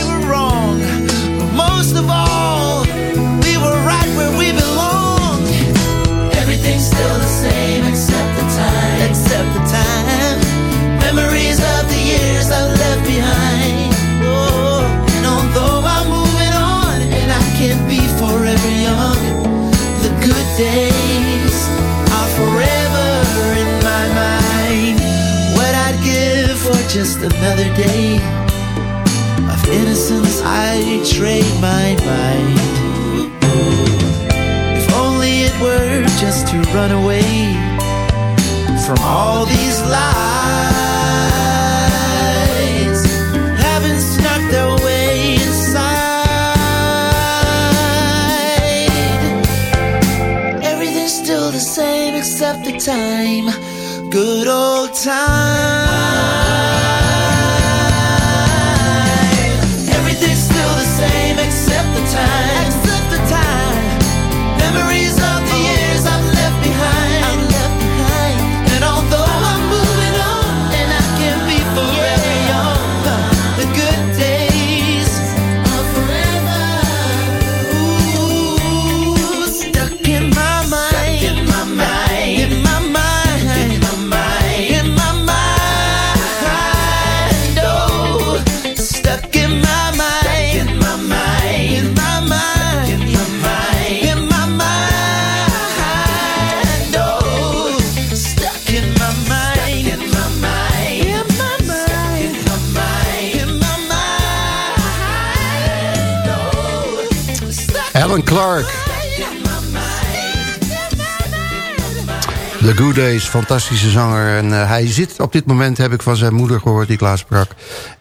fantastische zanger. En eh, hij zit op dit moment, heb ik van zijn moeder gehoord, die ik laatst sprak...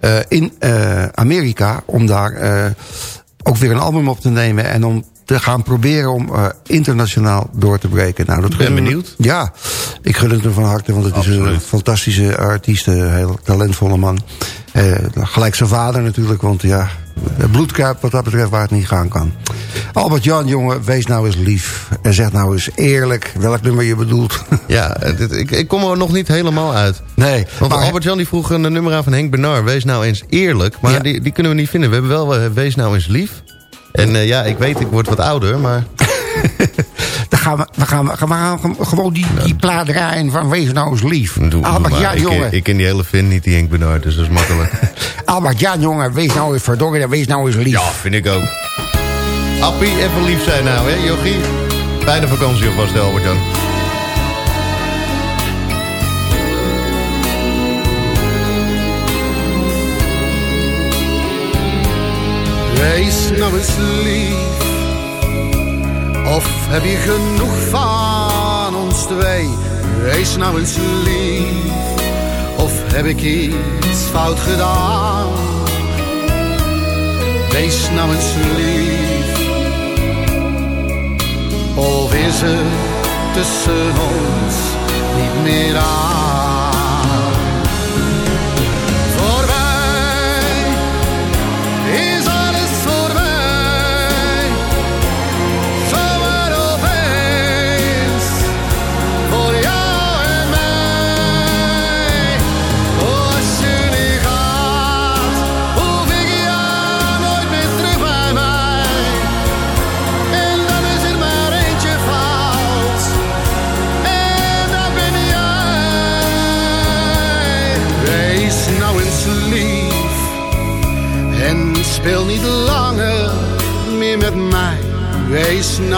eh, in eh, Amerika om daar ook weer een album op te nemen... en om te gaan proberen om internationaal door te breken. Nou, dat Ik ben benieuwd. Ja, ik gun het hem van harte, want het is een fantastische artiest, een heel talentvolle man. Gelijk zijn vader natuurlijk, want ja, bloedkuip wat dat betreft waar het niet gaan kan. Albert Jan, jongen, wees nou eens lief. En zeg nou eens eerlijk welk nummer je bedoelt. Ja, dit- ik, ik kom er nog niet helemaal uit. Nee, Want Albert-Jan die vroeg een nummer aan van Henk Bernard. Wees nou eens eerlijk. Maar Ja. die, die kunnen we niet vinden. We hebben wel eh, Wees nou eens lief. En eh, ja, ik weet, ik word wat ouder, maar... Dan gaan we, we, gaan, we gaan gewoon die, die plaat draaien van wees nou eens lief. Doe, Albert maar Jan, ik, ken- jongen. ik ken die hele vin niet, die Henk Bernard, dus dat is makkelijk. Albert Jan, jongen, wees nou eens verdorie, wees nou eens lief. ja, vind ik ook. Appie, even lief zijn nou, hè, Jochie? Fijne vakantie alvast, hè, Albert-Jan. Wees nou eens lief. Of heb je genoeg van ons twee? Wees nou eens lief. Of heb ik iets fout gedaan? Wees nou eens lief. Of is het tussen ons niet meer aan?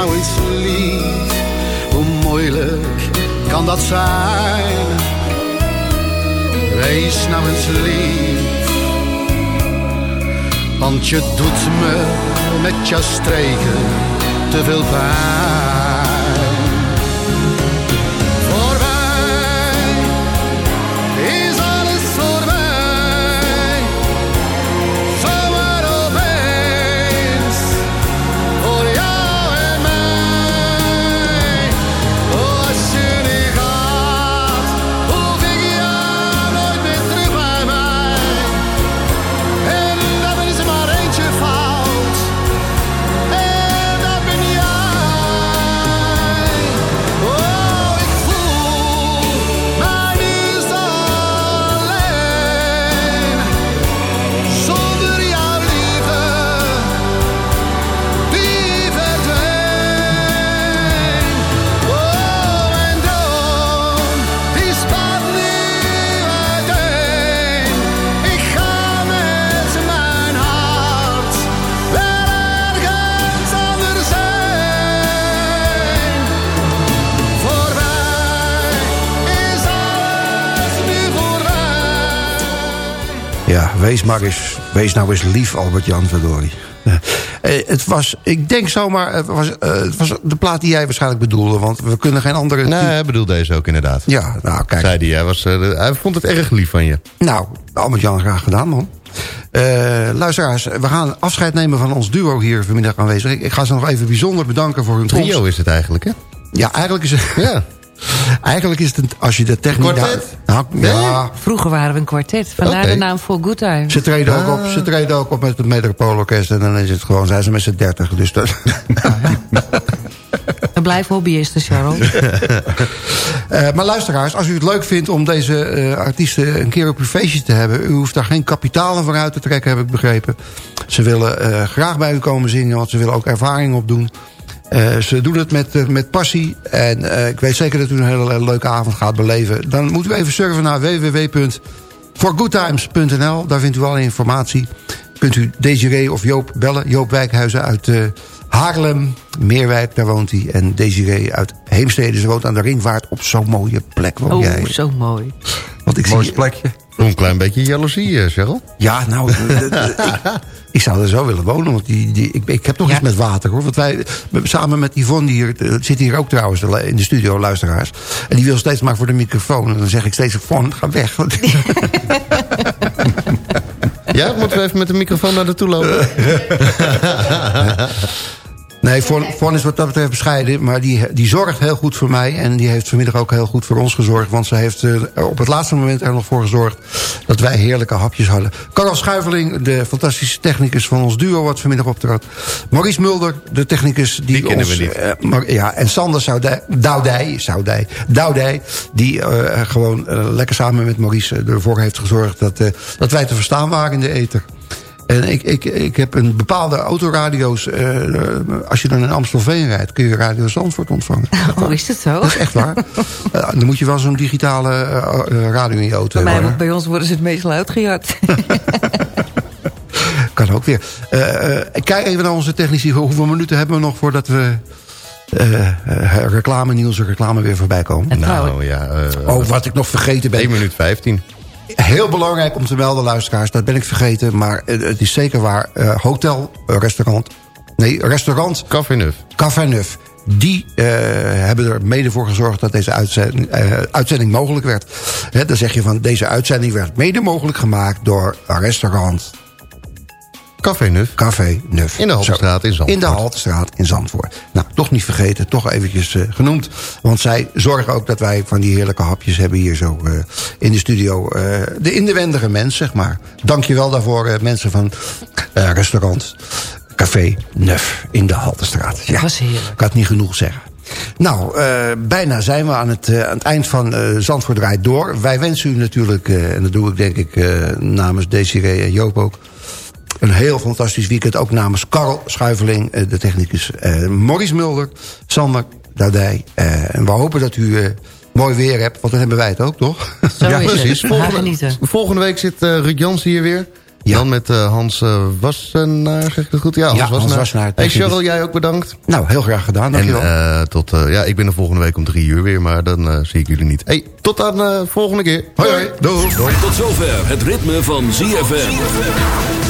Nou eens lief. Hoe moeilijk kan dat zijn? Wees nou eens lief. Want je doet me met jouw streken te veel pijn. Wees maar eens, wees nou eens lief, Albert-Jan, verdorie. Eh, het was, ik denk zomaar, het was, eh, het was de plaat die jij waarschijnlijk bedoelde. Want we kunnen geen andere... Nee, hij bedoelde deze ook inderdaad. Ja, nou kijk. Zei hij, hij, was, eh, hij vond het erg lief van je. Nou, Albert-Jan, graag gedaan man. Eh, luisteraars, we gaan afscheid nemen van ons duo hier vanmiddag aanwezig. Ik, ik ga ze nog even bijzonder bedanken voor hun komst. Trio is het eigenlijk, hè? Ja, eigenlijk is het... Ja. Eigenlijk is het, een- als je de techniek... Kwartet? Nou, ja, Vroeger waren we een kwartet. Vandaar de naam For Good Time. ze treden, ook Ah. op, ze treden ook op met het Metropoolorkest. En dan is het gewoon, zijn ze met z'n dertig. Dus dat, We blijven hobbyisten, Charles. Eh, maar luisteraars, als u het leuk vindt om deze eh, artiesten een keer op uw feestje te hebben... u hoeft daar geen kapitalen voor uit te trekken, heb ik begrepen. Ze willen eh, graag bij u komen zingen, want ze willen ook ervaring opdoen. Eh, ze doen het met, eh, met passie. En eh, ik weet zeker dat u een hele leuke avond gaat beleven. Dan moet u even surfen naar www.forgoodtimes.nl. Daar vindt u alle informatie. Kunt u Desiree of Joop bellen. Joop Wijkhuizen uit Haarlem, Meerwijk, daar woont hij. En Desiree uit Heemstede, ze woont aan de Ringvaart. Op zo'n mooie plek woon Oh, jij. zo mooi. Want ik Mooiste zie, plekje. Een klein beetje jaloezie, eh, Cheryl. ja, nou, ik, ik zou er zo willen wonen. Want die, die, ik, ik heb nog Ja. iets met water, hoor. Want wij, we- samen met Yvonne, die hier, eh, zit hier ook trouwens in de studio, luisteraars. En die wil steeds maar voor de microfoon. En dan zeg ik steeds, Yvonne, ga weg. Want- Ja, moeten we even met de microfoon naar de toe lopen? Nee, Von, Von is wat dat betreft bescheiden. Maar die, die zorgt heel goed voor mij. En die heeft vanmiddag ook heel goed voor ons gezorgd. Want ze heeft eh, op het laatste moment er nog voor gezorgd... dat wij heerlijke hapjes hadden. Karel Schuiveling, de fantastische technicus van ons duo... wat vanmiddag optrad. Maurice Mulder, de technicus... Die, Die kennen ons, we niet. eh, maar- ja, en Sander Soudij- Doudij, Soudij, Doudij... die eh, gewoon lekker samen met Maurice ervoor heeft gezorgd... Dat, eh, dat wij te verstaan waren in de ether. En ik, ik, ik heb een bepaalde autoradio's. eh, als je dan in Amstelveen rijdt, kun je Radio Zandvoort ontvangen. Oh, is dat zo? Dat is echt waar. Eh, dan moet je wel zo'n digitale eh, eh, radio in je auto Bij, mij, hebben. bij ons worden ze het meestal uitgejat. Kan ook weer. Eh, eh, kijk even naar onze technici. Hoeveel minuten hebben we nog voordat we... eh eh, reclame, nieuws en reclame weer voorbij komen? Nou ja, eh, Oh, wat ik nog vergeten ben. 1 minuut 15. Heel belangrijk om te melden, luisteraars. Dat ben ik vergeten, maar het is zeker waar. Eh, hotel, eh, restaurant... Nee, restaurant Café Neuf. Café Neuf. Die eh, hebben er mede voor gezorgd dat deze uitzending, uitzending mogelijk werd. Dan zeg je van deze uitzending werd mede mogelijk gemaakt door restaurant Café Neuf. Café Neuf. In de Haltestraat in Zandvoort. In de Haltestraat in Zandvoort. Nou, toch niet vergeten, toch eventjes eh, genoemd. Want zij zorgen ook dat wij van die heerlijke hapjes hebben hier zo eh, in de studio. eh, de inwendige mens, zeg maar. Dank je wel daarvoor, eh, mensen van restaurant Café Neuf in de Haltestraat. Ja, was heerlijk. Ik had niet genoeg zeggen. Nou, eh, bijna zijn we aan het, aan het eind van eh Zandvoort draait door. Wij wensen u natuurlijk, eh, en dat doe ik denk ik eh, namens Desiree en Joop ook... een heel fantastisch weekend. Ook namens Karl Schuiveling, eh, de technicus. eh Maurice Mulder, Sander Doudij. eh, en we hopen dat u mooi weer hebt, want dan hebben wij het ook, toch? Zo Ja, is precies. Volgende, volgende week zit Ruud Jansen hier weer. Ja. Dan met eh, Hans eh, Wassenaar, zeg ik dat goed? Ja, Hans Ja, Hans Wassenaar. Wassenaar, Hey. Cheryl, jij ook bedankt. nou, heel graag gedaan, En dankjewel. eh, tot, eh, ja, ik ben er volgende week om drie uur weer, maar dan eh, zie ik jullie niet. Hey, tot dan eh, volgende keer. hoi, hoi. Doei. Tot zover het ritme van ZFM.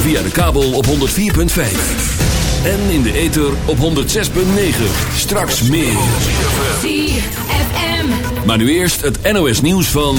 Via de kabel op 104.5. En in de ether op 106.9. Straks meer. ZFM. Maar nu eerst het NOS nieuws van...